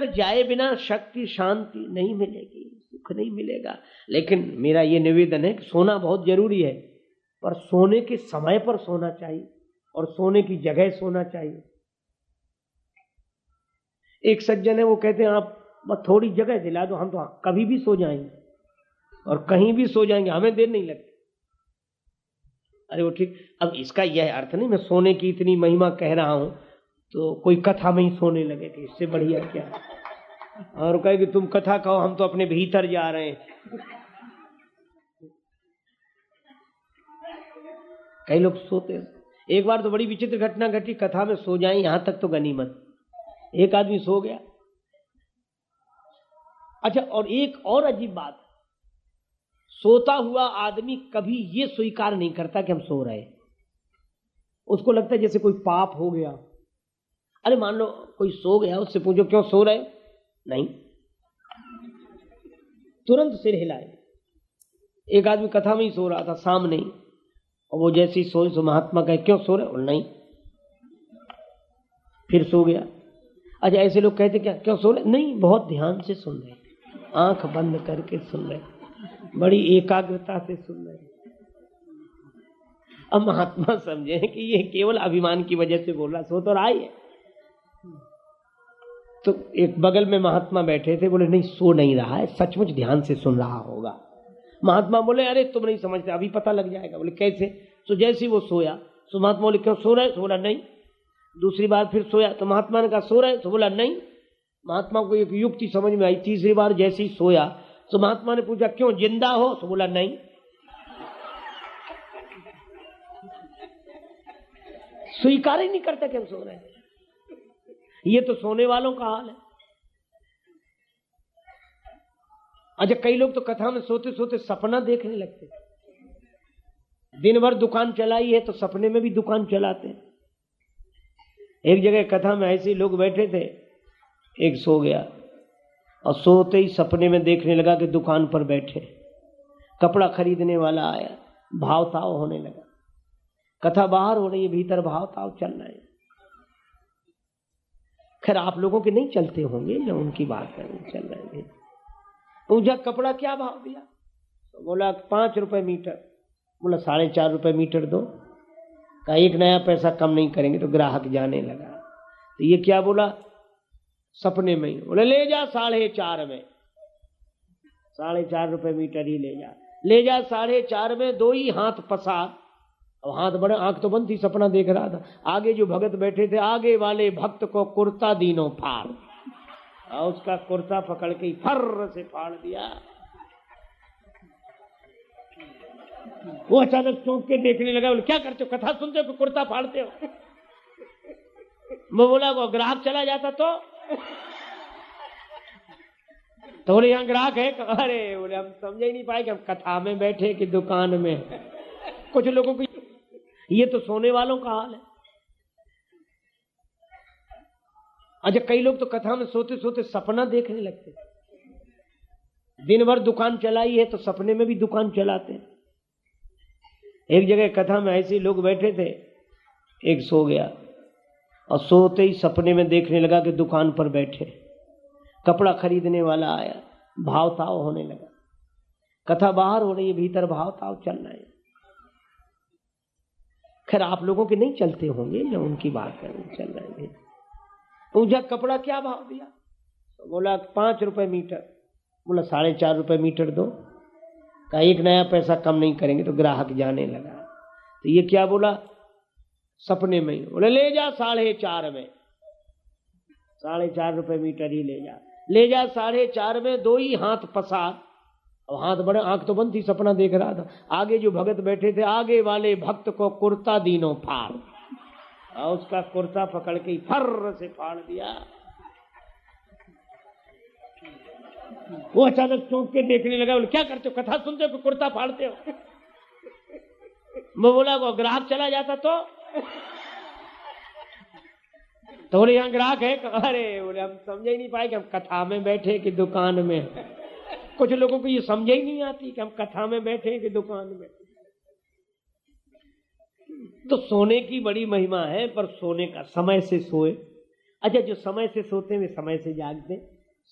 पर जाए बिना शक्ति, शांति नहीं मिलेगी, सुख नहीं मिलेगा। लेकिन मेरा ये निवेदन है कि सोना बहुत ज़रूरी है, पर सोने के समय पर सोना चाहिए और सोने की जगह सोना चाहिए। एक सज्जन है, वो कहते हैं, आप बस थोड़ी जगह दिला दो, हम तो कभी भी सो जाएँगे और कहीं भी सो जाएँगे, हमें देर नहीं लगती। अरे वो ठीक, अब इसका यह अर्थ नहीं, मैं सोने की इतनी महिमा कह रहा हूँ तो कोई कथा में ही सोने लगे थे, इससे बढ़िया क्या? और कहे कि तुम कथा कहो, हम तो अपने भीतर जा रहे हैं। कई लोग सोते एक बार तो बड़ी विचित्र घटना घटी, कथा में सो जाए, यहाँ तक तो गनीमत एक आदमी सो गया। अच्छा और एक और अजीब बात। सोता हुआ आदमी कभी ये स्वीकार नहीं करता कि हम सो रहे उसको लगता है जैसे कोई पाप हो गया। अरे मान लो कोई सो गया, उससे पूछो क्यों सो रहे नहीं। तुरंत सिर हिलाए। एक आदमी कथा में ही सो रहा था, सामने ही। और वो जैसी सोए सो महात्मा कहे, क्यों सो रहे और नहीं। फिर सो गया। अच्छा ऐसे लोग कहते क्या, क्यों सो रहे? नहीं, बहुत ध्यान से सुन रहे आँख बंद करके सुन रहे बड़ी एकाग्रता से सुन रहे अब महात्मा समझे कि ये केवल अभिमान की वजह से बोल रहा सो तो रहा है। तो एक बगल में महात्मा बैठे थे, बोले, नहीं, सो नहीं रहा है, सचमुच ध्यान से सुन रहा होगा। महात्मा बोले, अरे, तुम नहीं समझते, अभी पता लग जाएगा। बोले, कैसे? तो जैसे वो सोया तो महात्मा बोले, क्यों सो रहे तो बोला, नहीं। दूसरी बार फिर सोया तो महात्मा ने कहा, सो रहे तो बोला, नहीं। महात्मा को एक युक्ति समझ में आई, तीसरी बार जैसे ही सोया तो महात्मा ने पूछा, क्यों, ज़िंदा हो? तो बोला, नहीं। स्वीकार ही नहीं करता कि हम सो रहे ये तो सोने वालों का हाल है। अच्छा कई लोग तो कथा में सोते सोते सपना देखने लगते दिन भर दुकान चलाई है तो सपने में भी दुकान चलाते हैं। एक जगह कथा में ऐसे लोग बैठे थे, एक सो गया और सोते ही सपने में देखने लगा कि दुकान पर बैठे। कपड़ा खरीदने वाला आया भाव ताव होने लगा। कथा बाहर हो रही है, भीतर भाव ताव चल रहा है। खैर, आप लोगों के नहीं चलते होंगे, मैं उनकी बात कर, चल रहे हैं। पूछा कपड़ा क्या भाव दिया? तो बोला, पाँच रुपए मीटर। बोला, साढ़े चार रुपए मीटर दो। कहा, एक नया पैसा कम नहीं करेंगे तो ग्राहक जाने लगा। तो ये क्या बोला? सपने में ही। बोले, ले जा साढ़े चार में। साढ़े चार रुपये मीटर ही ले जा। ले जा साढ़े चार में, दो ही हाथ पसार। अब हाथ बड़े, आँख तो बंद थी, सपना देख रहा था। आगे जो भगत बैठे थे, आगे वाले भक्त को कुर्ता दीनो फाड़। और उसका कुर्ता पकड़ के फर से फाड़ दिया। वो अचानक चौंक के देखने लगा, बोले, क्या करते हो? कथा सुनते हो कुर्ता फाड़ते हो? मैं बोला, वो ग्राहक चला जाता तो? तो बोले, यहाँ ग्राहक है? अरे, बोले, हम समझ ही नहीं पाए कि हम कथा में बैठे कि दुकान में कुछ लोगों को ये तो सोने वालों का हाल है। अच्छा कई लोग तो कथा में सोते सोते सपना देखने लगते दिन भर दुकान चलाई है तो सपने में भी दुकान चलाते हैं। एक जगह कथा में ऐसे लोग बैठे थे, एक सो गया और सोते ही सपने में देखने लगा कि दुकान पर बैठे। कपड़ा खरीदने वाला आया भाव ताव होने लगा। कथा बाहर हो रही है, भीतर भाव ताव चल रहा है। खैर, आप लोगों के नहीं चलते होंगे, मैं उनकी बात कर चल रहे हैं। पूछा कपड़ा क्या भाव दिया? तो बोला, पाँच रुपए मीटर। बोला, साढ़े चार रुपए मीटर दो। कहा, एक नया पैसा कम नहीं करेंगे तो ग्राहक जाने लगा। तो ये क्या बोला? सपने में ही। बोले, ले जा साढ़े चार में। साढ़े चार रुपए मीटर ही ले जा। ले जा साढ़े चार में, दो ही हाथ पसार। अब हाथ बड़े, आँख तो बंद थी, सपना देख रहा था। आगे जो भगत बैठे थे, आगे वाले भक्त को कुर्ता दीनो फाड़। और उसका कुर्ता पकड़ के फर से फाड़ दिया। वो अचानक चौंक के देखने लगा, बोले, क्या करते हो? कथा सुनते हो कुर्ता फाड़ते हो? मैं बोला, वो ग्राहक चला जाता तो? तो बोले, यहाँ ग्राहक है? अरे, बोले, हम समझ ही नहीं पाए कि हम कथा में बैठे कि दुकान में कुछ लोगों को ये समझ ही नहीं आती कि हम कथा में बैठे कि दुकान में तो सोने की बड़ी महिमा है, पर सोने का समय से सोए। अच्छा जो समय से सोते वे समय से जागते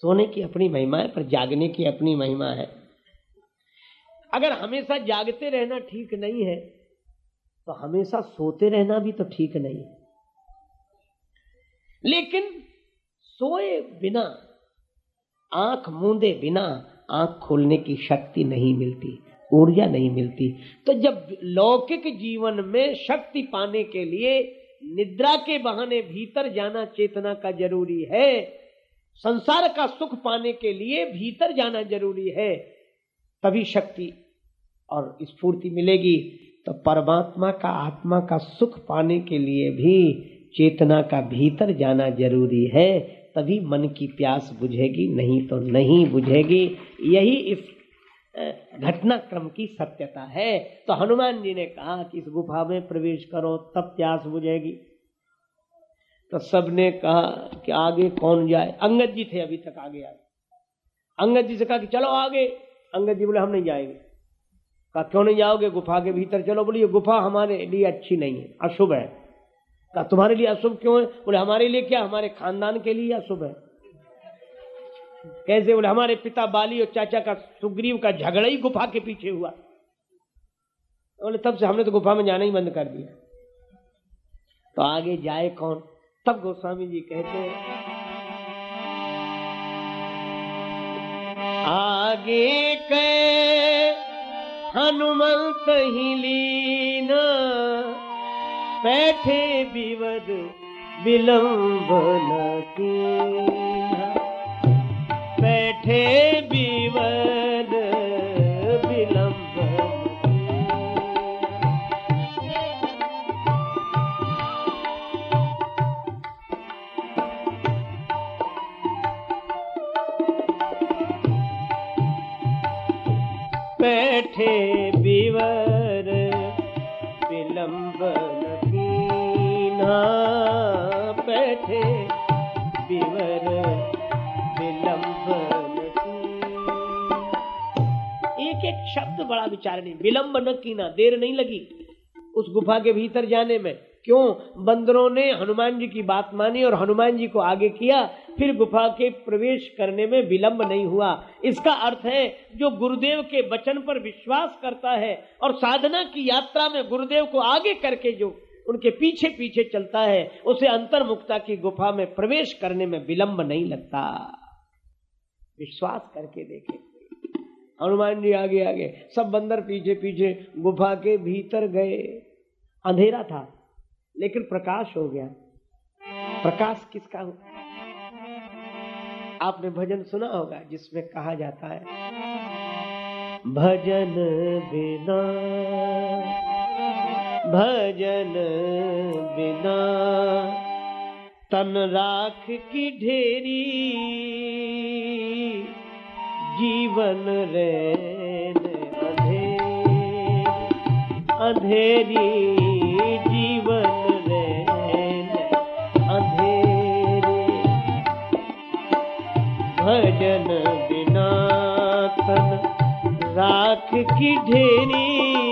सोने की अपनी महिमा है, पर जागने की अपनी महिमा है। अगर हमेशा जागते रहना ठीक नहीं है तो हमेशा सोते रहना भी तो ठीक नहीं है। लेकिन सोए बिना, आँख मूंदे बिना आँख खोलने की शक्ति नहीं मिलती, ऊर्जा नहीं मिलती। तो जब लौकिक जीवन में शक्ति पाने के लिए निद्रा के बहाने भीतर जाना चेतना का ज़रूरी है, संसार का सुख पाने के लिए भीतर जाना ज़रूरी है, तभी शक्ति और स्फूर्ति मिलेगी। तो परमात्मा का आत्मा का सुख पाने के लिए भी चेतना का भीतर जाना ज़रूरी है। तभी मन की प्यास बुझेगी, नहीं तो नहीं बुझेगी। यही इस घटनाक्रम की सत्यता है। तो हनुमान जी ने कहा कि इस गुफा में प्रवेश करो, तब प्यास बुझेगी। तो सबने कहा कि आगे कौन जाए? अंगद जी थे अभी तक आगे आए। अंगद जी से कहा कि चलो आगे। अंगद जी बोले, हम नहीं जाएँगे। कहा, क्यों नहीं जाओगे? गुफा के भीतर चलो। बोले ये गुफा हमारे लिए अच्छी नहीं है, अशुभ है। कहा, तुम्हारे लिए अशुभ क्यों है? बोले, हमारे लिए क्या? हमारे खानदान के लिए अशुभ है. कैसे? बोले, हमारे पिता बाली और चाचा का सुग्रीव का झगड़ा ही गुफा के पीछे हुआ। बोले, तब से हमने तो गुफा में जाना ही बंद कर दिया। तो आगे जाए कौन? तब गोस्वामी जी कहते हैं, आगे के हनुमंत ही लीना बैठे विवद विलंब न की बैठे बीवर विलंब बैठे एक बड़ा विचार नहीं। विलंब न कीना, देर नहीं लगी। उस गुफा के भीतर जाने में। क्यों? बंदरों ने हनुमान जी की बात मानी और हनुमान जी को आगे किया, फिर गुफा के प्रवेश करने में विलंब नहीं हुआ। इसका अर्थ है, जो गुरुदेव के वचन पर विश्वास करता है और साधना की यात्रा में गुरुदेव को आगे करके जो उनके पीछे पीछे चलता है, उसे अंतर्मुक्ता की गुफा में प्रवेश करने में विलंब नहीं लगता। विश्वास करके देखे। हनुमान जी आगे आगे, सब बंदर पीछे पीछे गुफा के भीतर गए। अंधेरा था, लेकिन प्रकाश हो गया। प्रकाश किसका हो? आपने भजन सुना होगा, जिसमें कहा जाता है, भजन बिना भजन बिना, तन राख की ढेरी जीवन रे अंधेरी जीवन रे अंधेरी। भजन बिना राख की ढेरी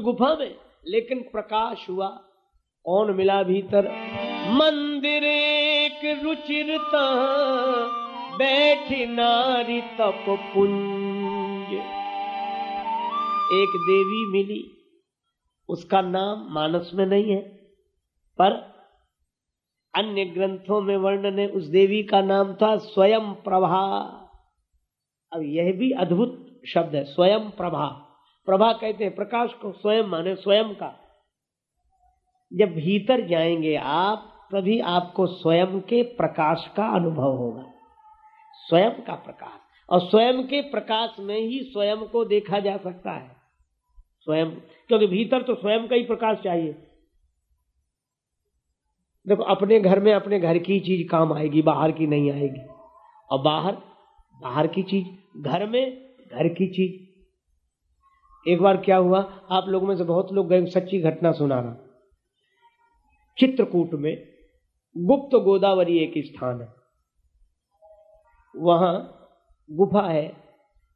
गुफा में, लेकिन प्रकाश हुआ, कौन मिला भीतर? मंदिर एक रुचिरता, बैठ नारी तप पुंज। एक देवी मिली, उसका नाम मानस में नहीं है, पर अन्य ग्रंथों में वर्णन है, उस देवी का नाम था स्वयं प्रभा। अब यह भी अद्भुत शब्द है, स्वयं प्रभा। प्रभा कहते हैं, प्रकाश को स्वयं माने स्वयं का। जब भीतर जाएँगे आप, तभी आपको स्वयं के प्रकाश का अनुभव होगा। स्वयं का प्रकाश। और स्वयं के प्रकाश में ही स्वयं को देखा जा सकता है। स्वयं, क्योंकि भीतर तो स्वयं का ही प्रकाश चाहिए। देखो, अपने घर में अपने घर की चीज़ काम आएगी, बाहर की नहीं आएगी। और बाहर बाहर की चीज़, घर में घर की चीज़। एक बार क्या हुआ? आप लोगों में से बहुत लोग गए, सच्ची घटना सुना रहा। चित्रकूट में गुप्त गोदावरी एक स्थान है। वहाँ गुफा है,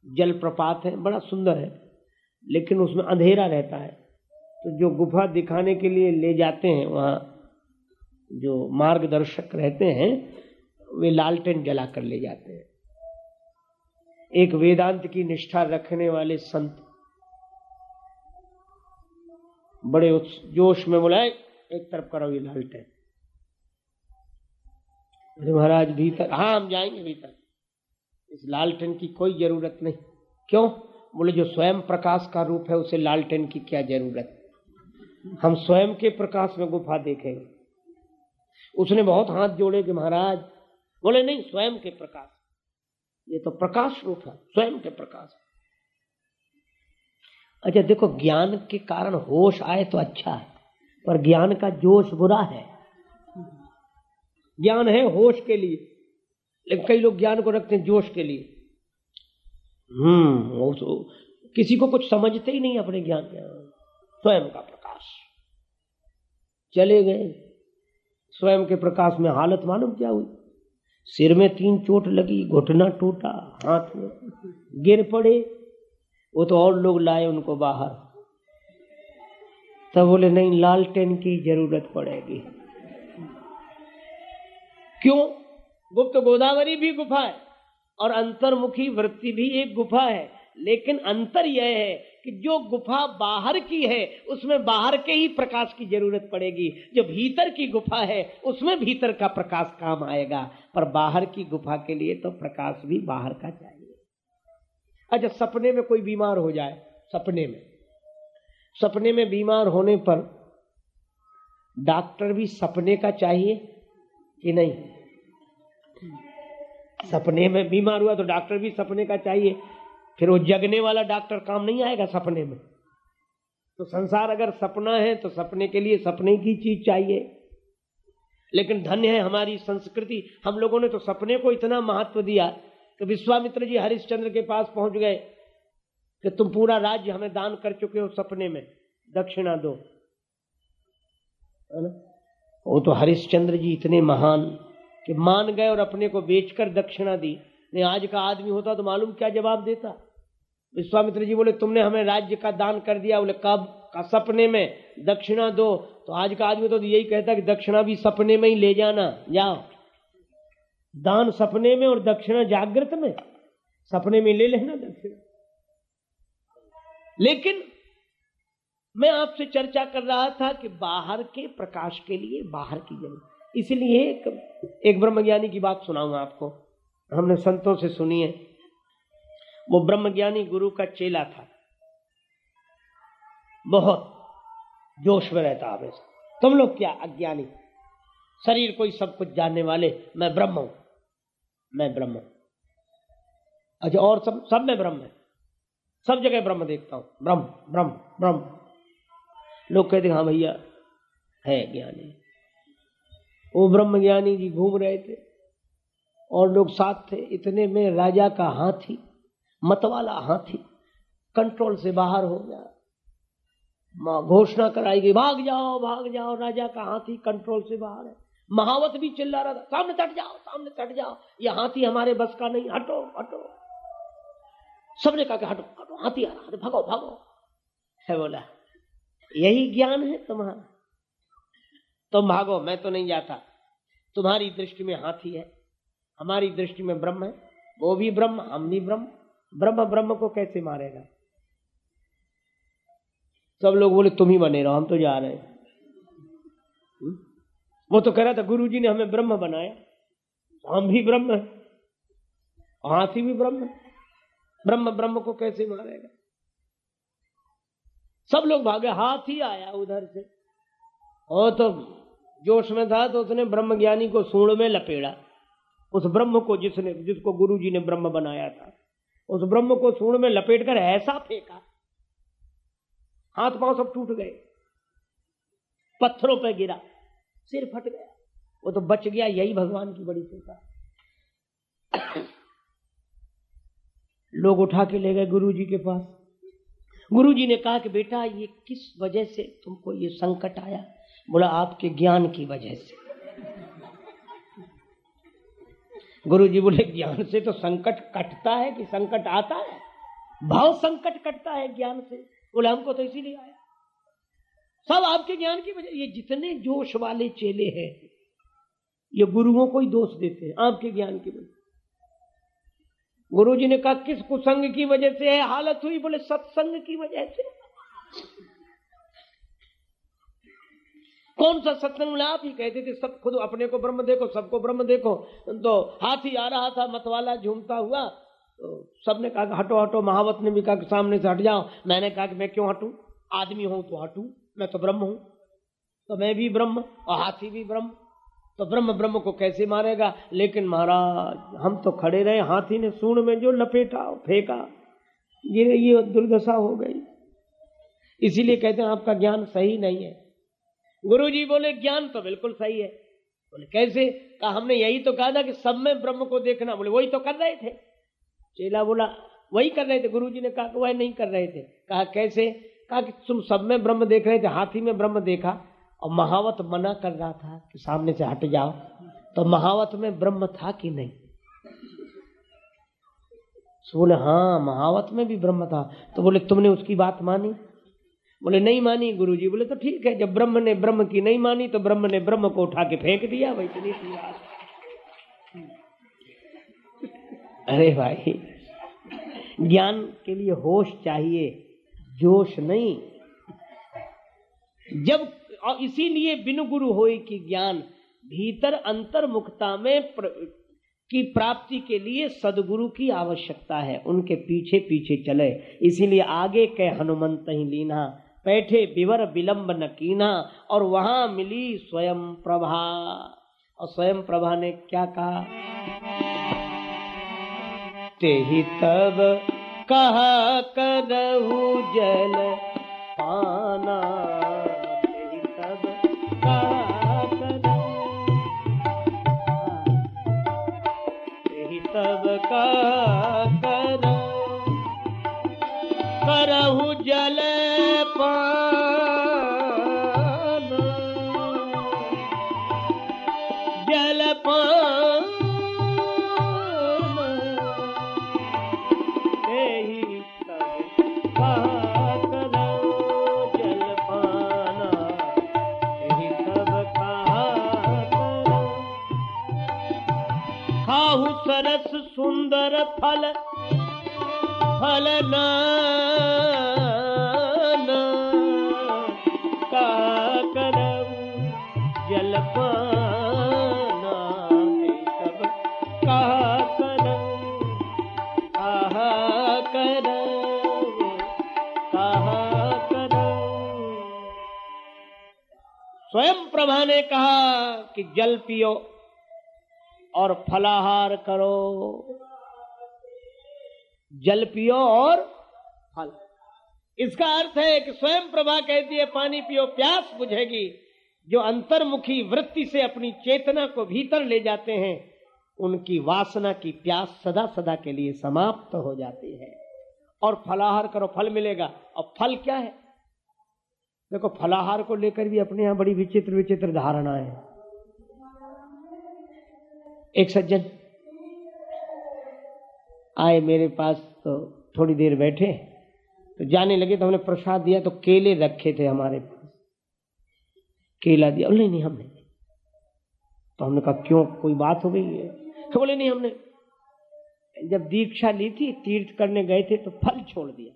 जलप्रपात है, बड़ा सुंदर है, लेकिन उसमें अंधेरा रहता है। तो जो गुफा दिखाने के लिए ले जाते हैं, वहाँ जो मार्गदर्शक रहते हैं, वे लालटेन जला कर ले जाते हैं। एक वेदांत की निष्ठा रखने वाले संत बड़े जोश में बोला एक तरफ़ करो, ये लालटेन। अरे महाराज, भीतर हाँ हम जाएँगे भीतर। इस लालटेन की कोई ज़रूरत नहीं। क्यों? बोले, जो स्वयं प्रकाश का रूप है, उसे लालटेन की क्या ज़रूरत? हम स्वयं के प्रकाश में गुफा देखेंगे। उसने बहुत हाथ जोड़े कि महाराज, बोले, नहीं, स्वयं के प्रकाश। ये तो प्रकाश रूप है, स्वयं के प्रकाश। अच्छा देखो, ज्ञान के कारण होश आए तो अच्छा है, पर ज्ञान का जोश बुरा है। ज्ञान है होश के लिए, लेकिन कई लोग ज्ञान को रखते हैं जोश के लिए। हम्म तो किसी को कुछ समझते ही नहीं अपने ज्ञान के। स्वयं का प्रकाश। चले गए। स्वयं के प्रकाश में हालत मालूम क्या हुई? सिर में तीन चोट लगी, घुटना टूटा, हाथ में गिर पड़े। वो तो और लोग लाए उनको बाहर। तब बोले, नहीं लालटेन की ज़रूरत पड़ेगी। क्यों? गुप्त गोदावरी भी गुफा है और अंतर्मुखी वृत्ति भी एक गुफा है। लेकिन अंतर यह है कि जो गुफा बाहर की है, उसमें बाहर के ही प्रकाश की ज़रूरत पड़ेगी। जो भीतर की गुफा है, उसमें भीतर का प्रकाश काम आएगा। पर बाहर की गुफा के लिए तो प्रकाश भी बाहर का चाहिए। अच्छा सपने में कोई बीमार हो जाए, सपने में। सपने में बीमार होने पर डॉक्टर भी सपने का चाहिए कि नहीं? सपने में बीमार हुआ तो डॉक्टर भी सपने का चाहिए, फिर वो जगने वाला डॉक्टर काम नहीं आएगा सपने में। तो संसार अगर सपना है तो सपने के लिए सपने की चीज़ चाहिए। लेकिन धन्य है हमारी संस्कृति, हम लोगों ने तो सपने को इतना महत्व दिया कि विश्वामित्र जी हरिश्चंद्र के पास पहुँच गए कि तुम पूरा राज्य हमें दान कर चुके हो सपने में, दक्षिणा दो। है ना? वो तो हरिश्चंद्र जी इतने महान कि मान गए और अपने को बेचकर दक्षिणा दी। नहीं, आज का आदमी होता तो मालूम क्या जवाब देता। विश्वामित्र जी बोले, तुमने हमें राज्य का दान कर दिया। बोले, कब? का सपने में? दक्षिणा दो। तो आज का आदमी तो यही कहता कि दक्षिणा भी सपने में ही ले जाना। जाओ। दान सपने में और दक्षिणा जागृत में। सपने में ले लेना दक्षिणा। लेकिन मैं आपसे चर्चा कर रहा था कि बाहर के प्रकाश के लिए बाहर की ज़रूरत इसलिए एक, एक ब्रह्मज्ञानी की बात सुनाऊँगा आपको। हमने संतों से सुनी है। वो ब्रह्मज्ञानी गुरु का चेला था। बहुत जोश में रहता हमेशा। तुम लोग क्या अज्ञानी? शरीर कोई सब कुछ जानने वाले मैं ब्रह्म हूँ। मैं ब्रह्म अच्छा और सब सब में ब्रह्म है। सब जगह ब्रह्म देखता हूँ। ब्रह्म ब्रह्म ब्रह्म। लोग कहते हाँ भैया, है ज्ञानी। वो ब्रह्म ज्ञानी जी घूम रहे थे, और लोग साथ थे। इतने में राजा का हाथी, मतवाला हाथी, कंट्रोल से बाहर हो गया। माँ घोषणा कराई गई, भाग जाओ भाग जाओ। राजा का हाथी कंट्रोल से बाहर है। महावत भी चिल्ला रहा था, सामने तट जाओ, सामने तट जाओ। ये हाथी हमारे बस का नहीं, हटो हटो। सबने कहा कि हटो हटो, हाथी आ रहा भागो भागो। है बोला, यही ज्ञान है तुम्हारा। तुम भागो, मैं तो नहीं जाता। तुम्हारी दृष्टि में हाथी है, हमारी दृष्टि में ब्रह्म है, वो भी ब्रह्म, हम भी ब्रह्म। ब्रह्म ब्रह्म को कैसे मारेगा? सब लोग बोले, तुम ही बने रहो, हम तो जा रहे हैं? वो तो कह रहा था गुरु जी ने हमें ब्रह्म बनाया। हम भी ब्रह्म है। हाथी भी ब्रह्म है। ब्रह्म ब्रह्म को कैसे मारेगा? सब लोग भागे, हाथी आया उधर से। और तो जोश में था तो उसने ब्रह्म ज्ञानी को सूण में लपेड़ा। उस ब्रह्म को जिसने, जिसको गुरु जी ने ब्रह्म बनाया था, उस ब्रह्म को सूण में लपेट कर ऐसा फेंका। हाथ पाँव सब टूट गए। पत्थरों पर गिरा। सिर फट गया। वो तो बच गया, यही भगवान की बड़ी कृपा। लोग उठा के ले गए गुरु जी के पास। गुरु जी ने कहा कि बेटा, ये किस वजह से तुमको ये संकट आया? बोला, आपके ज्ञान की वजह से। गुरु जी बोले, ज्ञान से तो संकट कटता है कि संकट आता है? भाव संकट कटता है ज्ञान से। बोले, हमको तो इसीलिए आया। सब आपके ज्ञान की वजह ये जितने जोश वाले चेले हैं, ये गुरुओं को ही दोष देते हैं, आपके ज्ञान की वजह। गुरु जी ने कहा, किस कुसंग की वजह से है? हालत हुई बोले, सत्संग की वजह से। कौन सा सत्संग? आप ही कहते थे, सब खुद अपने को ब्रह्म देखो, सबको ब्रह्म देखो। तो हाथी आ रहा था, मतवाला झूमता हुआ तो सबने कहा, हटो हटो, महावत ने भी कहा, सामने से हट जाओ। मैंने कहा कि मैं क्यों हटू? आदमी हूँ तो हटू। मैं तो ब्रह्म हूँ तो मैं भी ब्रह्म, और हाथी भी ब्रह्म तो ब्रह्म ब्रह्म को कैसे मारेगा? लेकिन महाराज, हम तो खड़े रहे, हाथी ने सूण में जो लपेटा, फेंका ये ये दुर्दशा हो गई। इसीलिए कहते हैं, आपका ज्ञान सही नहीं है। गुरु जी बोले, ज्ञान तो बिल्कुल सही है। बोले, कैसे? कहा, हमने यही तो कहा था कि सब में ब्रह्म को देखना। बोले, वही तो कर रहे थे। चेला बोला, वही कर रहे थे। गुरु जी ने कहा वह नहीं कर रहे थे। कहा, कैसे? कहा कि तुम सब में ब्रह्म देख रहे थे, हाथी में ब्रह्म देखा। और महावत मना कर रहा था कि सामने से हट जाओ। तो महावत में ब्रह्म था कि नहीं? तो बोले हाँ महावत में भी ब्रह्म था। तो बोले, तुमने उसकी बात मानी? बोले, नहीं मानी गुरु जी बोले तो ठीक है, जब ब्रह्म ने ब्रह्म की नहीं मानी तो ब्रह्म ने ब्रह्म को उठा के फेंक दिया। वही इतनी सी बात। अरे भाई, ज्ञान के लिए होश चाहिए। जोश नहीं। जब और इसीलिए बिनु गुरु होए की ज्ञान भीतर अंतर्मुखता में प्र, की प्राप्ति के लिए सदगुरु की आवश्यकता है। उनके पीछे पीछे चले। इसीलिए आगे के हनुमंत ही लीना बैठे विवर विलंब न कीना और वहाँ मिली स्वयं प्रभा। और स्वयं प्रभा ने क्या कहा? ते ही तब कहा करहु जल पाना फल फल जल पाना कहा स्वयं प्रभा ने कहा कि जल पियो और फलाहार करो। जल पियो और फल। इसका अर्थ है कि स्वयं प्रभा कहती है, पानी पियो, प्यास बुझेगी। जो अंतर्मुखी वृत्ति से अपनी चेतना को भीतर ले जाते हैं, उनकी वासना की प्यास सदा सदा के लिए समाप्त तो हो जाती है। और फलाहार करो, फल मिलेगा। और फल क्या है? देखो, फलाहार को लेकर भी अपने यहाँ बड़ी विचित्र विचित्र धारणा है। एक सज्जन आए मेरे पास तो थोड़ी देर बैठे तो जाने लगे तो हमने प्रसाद दिया तो केले रखे थे हमारे पास। केला दिया नहीं नहीं हमने। तो हमने कहा, क्यों? कोई बात हो गई है? तो बोले, नहीं हमने। जब दीक्षा ली थी, तीर्थ करने गए थे तो फल छोड़ दिया।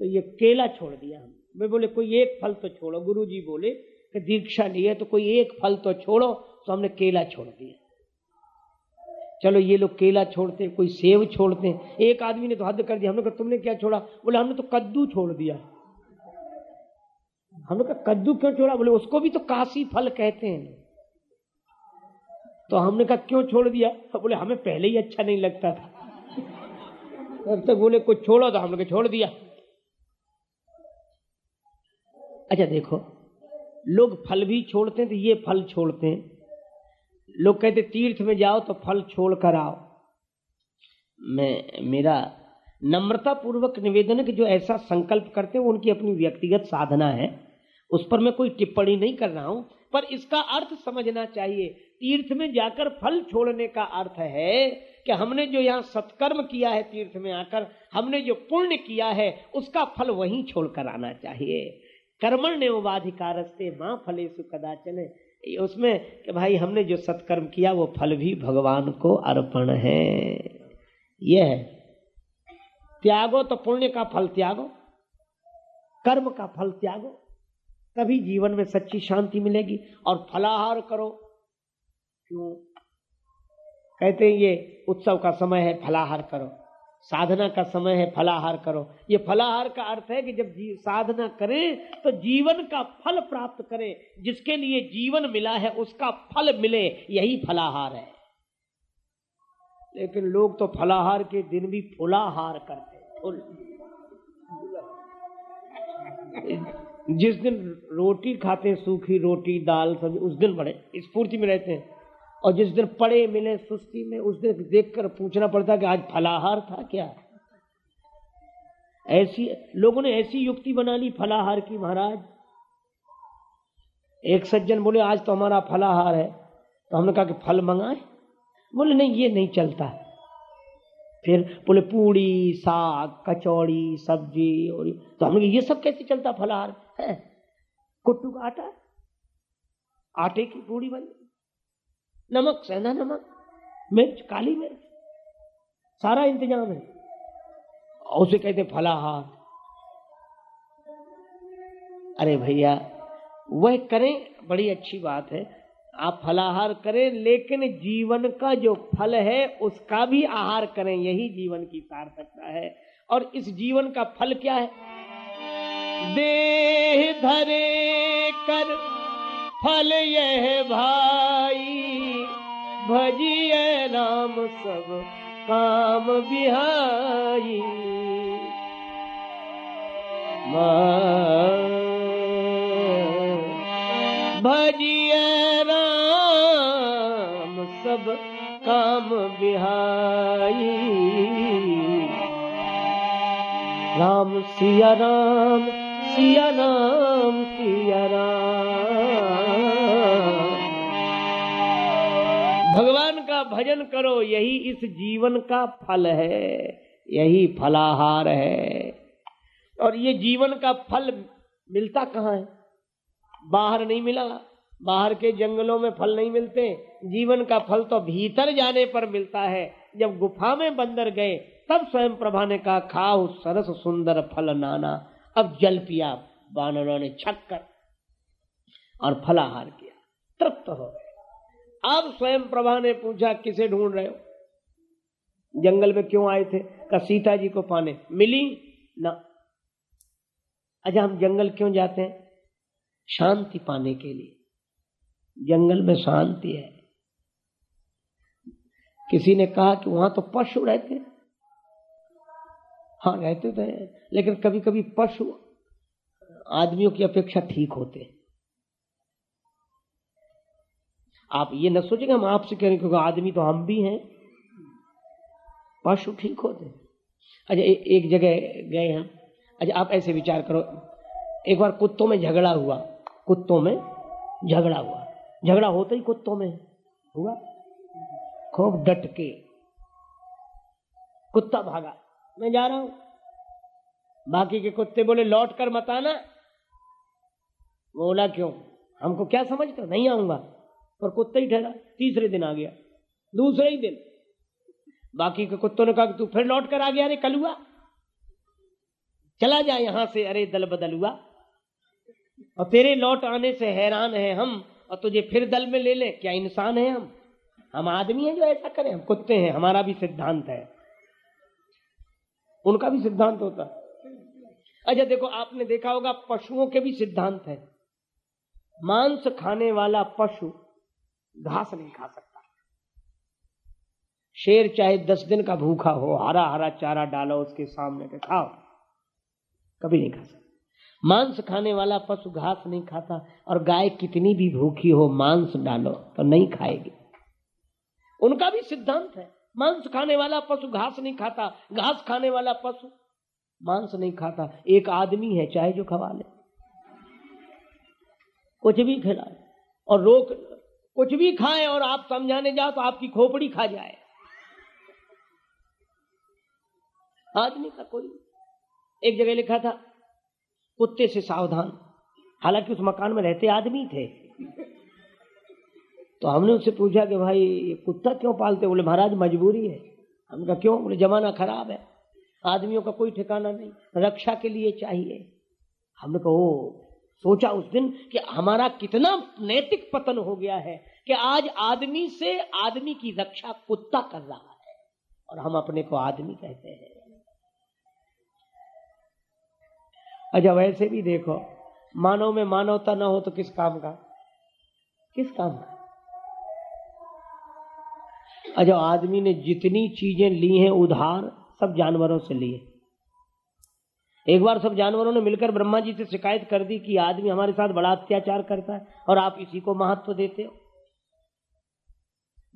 तो ये केला छोड़ दिया हम वे बोले, कोई एक फल तो छोड़ो। गुरु जी बोले कि दीक्षा ली है तो कोई एक फल तो छोड़ो तो हमने केला छोड़ दिया। चलो ये लोग केला छोड़ते कोई सेब छोड़ते हैं। एक आदमी ने तो हद कर दिया हमने कहा, तुमने क्या छोड़ा? बोले, हमने तो कद्दू छोड़ दिया। हमने कहा, कद्दू क्यों छोड़ा? बोले, उसको भी तो काशी फल कहते हैं। तो हमने कहा, क्यों छोड़ दिया? बोले, हमें पहले ही अच्छा नहीं लगता था। तब तक बोले, कुछ छोड़ो तो हमने छोड़ दिया। अच्छा देखो, लोग फल भी छोड़ते हैं तो ये फल छोड़ते हैं। लोग कहते, तीर्थ में जाओ तो फल छोड़ कर आओ। मैं, मेरा नम्रता पूर्वक निवेदन है कि जो ऐसा संकल्प करते हैं उनकी अपनी व्यक्तिगत साधना है। उस पर मैं कोई टिप्पणी नहीं कर रहा हूँ, पर इसका अर्थ समझना चाहिए। तीर्थ में जाकर फल छोड़ने का अर्थ है कि हमने जो यहाँ सत्कर्म किया है तीर्थ में आकर, हमने जो पुण्य किया है, उसका फल वहीं छोड़कर आना चाहिए। कर्मण ने उपाधिकार माँ फले कदाचन उसमें कि भाई हमने जो सत्कर्म किया, वो फल भी भगवान को अर्पण है। यह है। त्यागो तो पुण्य का फल त्यागो, कर्म का फल त्यागो, तभी जीवन में सच्ची शांति मिलेगी और फलाहार करो। क्यों? कहते हैं, ये उत्सव का समय है, फलाहार करो। साधना का समय है, फलाहार करो। ये फलाहार का अर्थ है कि जब साधना करें तो जीवन का फल प्राप्त करें। जिसके लिए जीवन मिला है, उसका फल मिले। यही फलाहार है। लेकिन लोग तो फलाहार के दिन भी फुलाहार करते फुल। जिस दिन रोटी खाते सूखी रोटी, दाल, सब्ज़ी, उस दिन बड़े स्फूर्ति में रहते हैं। और जिस दिन पड़े मिले सुस्ती में, उस दिन देखकर पूछना पड़ता कि आज फलाहार था क्या? ऐसी, लोगों ने ऐसी युक्ति बना ली फलाहार की, महाराज। एक सज्जन बोले, आज तो हमारा फलाहार है। तो हमने कहा कि फल मंगाए? बोले, नहीं, ये नहीं चलता। फिर बोले, पूड़ी, साग, कचौड़ी, सब्ज़ी और तो हमने ये सब कैसे चलता फलाहार? है? कुट्टू का आटा? आटे की पूड़ी बनी नमक, सेंधा नमक, मिर्च, काली मिर्च, सारा इंतज़ाम है। और उसे कहते फलाहार। अरे भैया, वह करें, बड़ी अच्छी बात है। आप फलाहार करें, लेकिन जीवन का जो फल है, उसका भी आहार करें। यही जीवन की सार्थकता है। और इस जीवन का फल क्या है? देह धरे कर फल भाई। भजिए राम सब काम बिहाई भजिए राम सब काम बिहाई राम सिया राम सिया राम सिया राम भजन करो, यही इस जीवन का फल है, यही फलाहार है। और ये जीवन का फल मिलता कहाँ है? बाहर नहीं मिला, बाहर के जंगलों में फल नहीं मिलते। जीवन का फल तो भीतर जाने पर मिलता है। जब गुफा में बंदर गए, तब स्वयं प्रभा ने कहा, खाओ सरस सुंदर फल नाना। अब जल पिया, बानरों ने छक कर और फलाहार किया। तृप्त हो गए। अब स्वयं प्रभा ने पूछा, किसे ढूंढ रहे हो? जंगल में क्यों आए थे? का सीता जी को पाने। मिली? ना। अच्छा हम जंगल क्यों जाते हैं? शांति पाने के लिए। जंगल में शांति है। किसी ने कहा कि वहाँ तो पशु रहते हैं। हाँ रहते तो हैं, लेकिन कभी कभी पशु आदमियों की अपेक्षा ठीक होते हैं। आप ये न सोचेंगे हम आपसे कह रहे क्योंकि आदमी तो हम भी हैं। पशु ठीक होते अच्छा ए, एक जगह गए हम अच्छा आप ऐसे विचार करो। एक बार कुत्तों में झगड़ा हुआ। कुत्तों में झगड़ा हुआ। झगड़ा होता ही कुत्तों में हुआ। खूब डट के कुत्ता भागा। मैं जा रहा हूँ। बाकी के कुत्ते बोले लौट कर मत आना। बोला क्यों? हमको क्या समझ कर नहीं आऊँगा। और कुत्ता ही ठहरा। तीसरे दिन आ गया। दूसरे ही दिन। बाकी के कुत्तों ने कहा कि तू फिर लौट कर आ गया, अरे कलुआ। चला जा यहाँ से, अरे दल बदल हुआ और तेरे लौट आने से हैरान है हम, और तुझे फिर दल में ले ले। क्या इंसान है हम? हम आदमी हैं जो ऐसा करें, हम कुत्ते हैं, हमारा भी सिद्धांत है। उनका भी सिद्धांत होता। अच्छा देखो, आपने देखा होगा, पशुओं के भी सिद्धांत है। मांस खाने वाला पशु घास नहीं खा सकता। शेर चाहे दस दिन का भूखा हो हरा हरा चारा डालो उसके सामने के खाओ, कभी नहीं खा सकता। मांस खाने वाला पशु घास नहीं खाता और गाय कितनी भी भूखी हो, मांस डालो तो नहीं खाएगी। उनका भी सिद्धांत है, मांस खाने वाला पशु घास नहीं खाता, घास खाने वाला पशु मांस नहीं खाता। एक आदमी है, चाहे जो खवा ले, कुछ भी खिलाए और रोक कुछ भी खाए और आप समझाने जाओ तो आपकी खोपड़ी खा जाए। आदमी का कोई एक जगह लिखा था, कुत्ते से सावधान। हालाँकि उस मकान में रहते आदमी थे। तो हमने उससे पूछा कि भाई, ये कुत्ता क्यों पालते बोले, महाराज, मजबूरी है। हमने कहा, क्यों? बोले, जमाना खराब है। आदमियों का कोई ठिकाना नहीं। रक्षा के लिए चाहिए। हमने कहा ओ सोचा उस दिन कि हमारा कितना नैतिक पतन हो गया है कि आज आदमी से आदमी की रक्षा कुत्ता कर रहा है। और हम अपने को आदमी कहते हैं। अच्छा वैसे भी देखो, मानव में मानवता ना हो तो किस काम का? किस काम का? अच्छा आदमी ने जितनी चीज़ें ली हैं, उधार सब जानवरों से लिए। एक बार सब जानवरों ने मिलकर ब्रह्मा जी से शिकायत कर दी कि आदमी हमारे साथ बड़ा अत्याचार करता है और आप इसी को महत्व देते हो।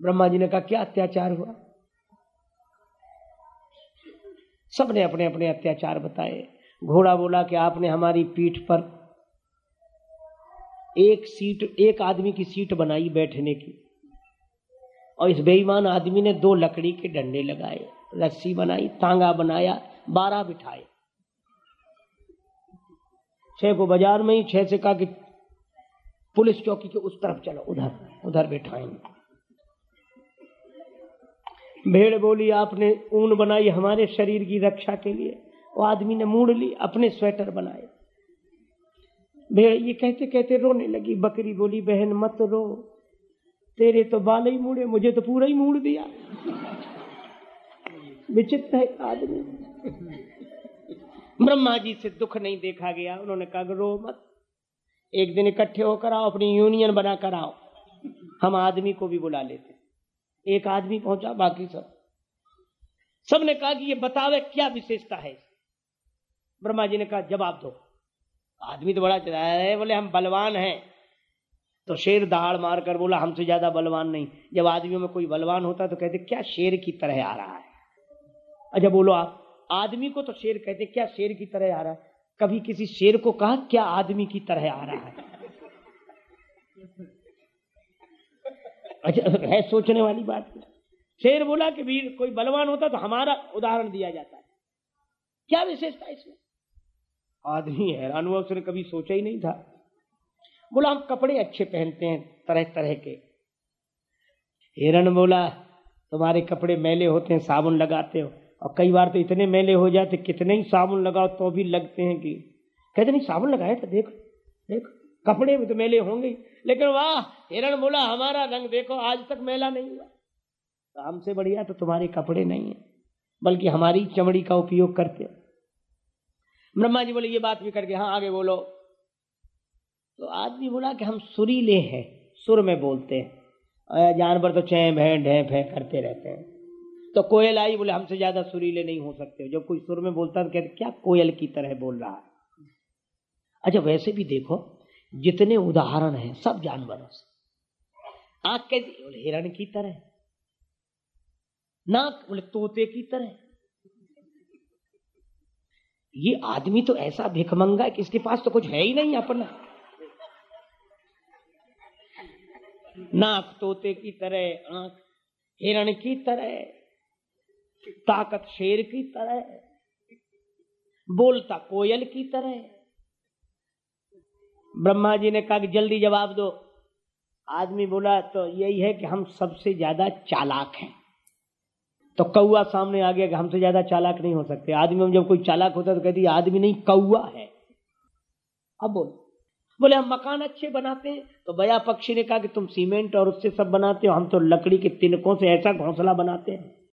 ब्रह्मा जी ने कहा, क्या अत्याचार हुआ? सबने अपने अपने अत्याचार बताए। घोड़ा बोला कि आपने हमारी पीठ पर एक सीट, एक आदमी की सीट बनाई बैठने की और इस बेईमान आदमी ने दो लकड़ी के डंडे लगाए, रस्सी बनाई, तांगा बनाया, बारह बिठाए। छह को बाज़ार में ही, छह से कहा कि पुलिस चौकी के उस तरफ़ चलो, उधर उधर बैठाएँगे। भेड़ बोली, आपने ऊन बनाई हमारे शरीर की रक्षा के लिए। वो आदमी ने मूड़ ली, अपने स्वेटर बनाए। भेड़ ये कहते कहते रोने लगी। बकरी बोली, बहन मत रो। तेरे तो बाल ही मूड़े मुझे तो पूरा ही मूड़ दिया। विचित्र है आदमी। ब्रह्मा जी से दुख नहीं देखा गया। उन्होंने कहा रो मत। एक दिन इकट्ठे होकर आओ, अपनी यूनियन बनाकर आओ। हम आदमी को भी बुला लेते एक आदमी पहुँचा, बाकी सब। सबने कहा कि ये बतावे क्या विशेषता है? ब्रह्मा जी ने कहा, जवाब दो। आदमी तो बड़ा चला है बोले, हम बलवान हैं। तो शेर दहाड़ मारकर बोला, हमसे ज़्यादा बलवान नहीं। जब आदमियों में कोई बलवान होता तो कहते, क्या शेर की तरह आ रहा है? अच्छा बोलो आप। आदमी को तो शेर कहते क्या शेर की तरह आ रहा है? कभी किसी शेर को कहा, क्या आदमी की तरह आ रहा है? अच्छा है सोचने वाली बात। शेर बोला कि वीर, कोई बलवान होता तो हमारा उदाहरण दिया जाता है। क्या विशेषता इसमें? आदमी हैरान हुआ, उसने कभी सोचा ही नहीं था। बोला, हम कपड़े अच्छे पहनते हैं तरह तरह के। हिरण बोला, तुम्हारे कपड़े मैले होते हैं, साबुन लगाते हो। और कई बार तो इतने मेले हो जाते, कितने ही साबुन लगाओ तो भी लगते हैं कि। कहते, नहीं, साबुन लगाए तो देख देख, कपड़े में तो मेले होंगे लेकिन वाह, हिरण बोला, हमारा रंग देखो, आज तक मेला नहीं हुआ। तो हमसे बढ़िया तो तुम्हारे कपड़े नहीं है, बल्कि हमारी चमड़ी का उपयोग करते हो। ब्रह्मा जी बोले, ये बात भी करके हाँ आगे बोलो। तो आदमी बोला कि, हम सुरीले हैं, सुर में बोलते हैं जानवर तो चै, भैं, ढे, फै करते रहते हैं। तो कोयल आई, बोले, हमसे ज़्यादा सुरीले नहीं हो सकते जब कोई सुर में बोलता तो कहते, क्या कोयल की तरह बोल रहा है? अच्छा वैसे भी देखो, जितने उदाहरण हैं, सब जानवरों से। आँख कैसी? बोले, हिरण की तरह। नाक, बोले, तोते की तरह। ये आदमी तो ऐसा भिखमंगा है कि इसके पास तो कुछ है ही नहीं अपना। नाक, तोते की तरह, आँख, हिरण की तरह। ताकत शेर की तरह बोलता कोयल की तरह ब्रह्मा जी ने कहा कि जल्दी जवाब दो। आदमी बोला तो यही है कि हम सबसे ज़्यादा चालाक हैं। तो कौआ सामने आ गया कि हमसे ज़्यादा चालाक नहीं हो सकते। आदमी में जब कोई चालाक होता तो कहती आदमी नहीं कौआ है। अब बोल। बोले, हम मकान अच्छे बनाते हैं। तो बया पक्षी ने कहा कि तुम सीमेंट और उससे सब बनाते हो, हम तो लकड़ी के तिनकों से ऐसा घोंसला बनाते हैं।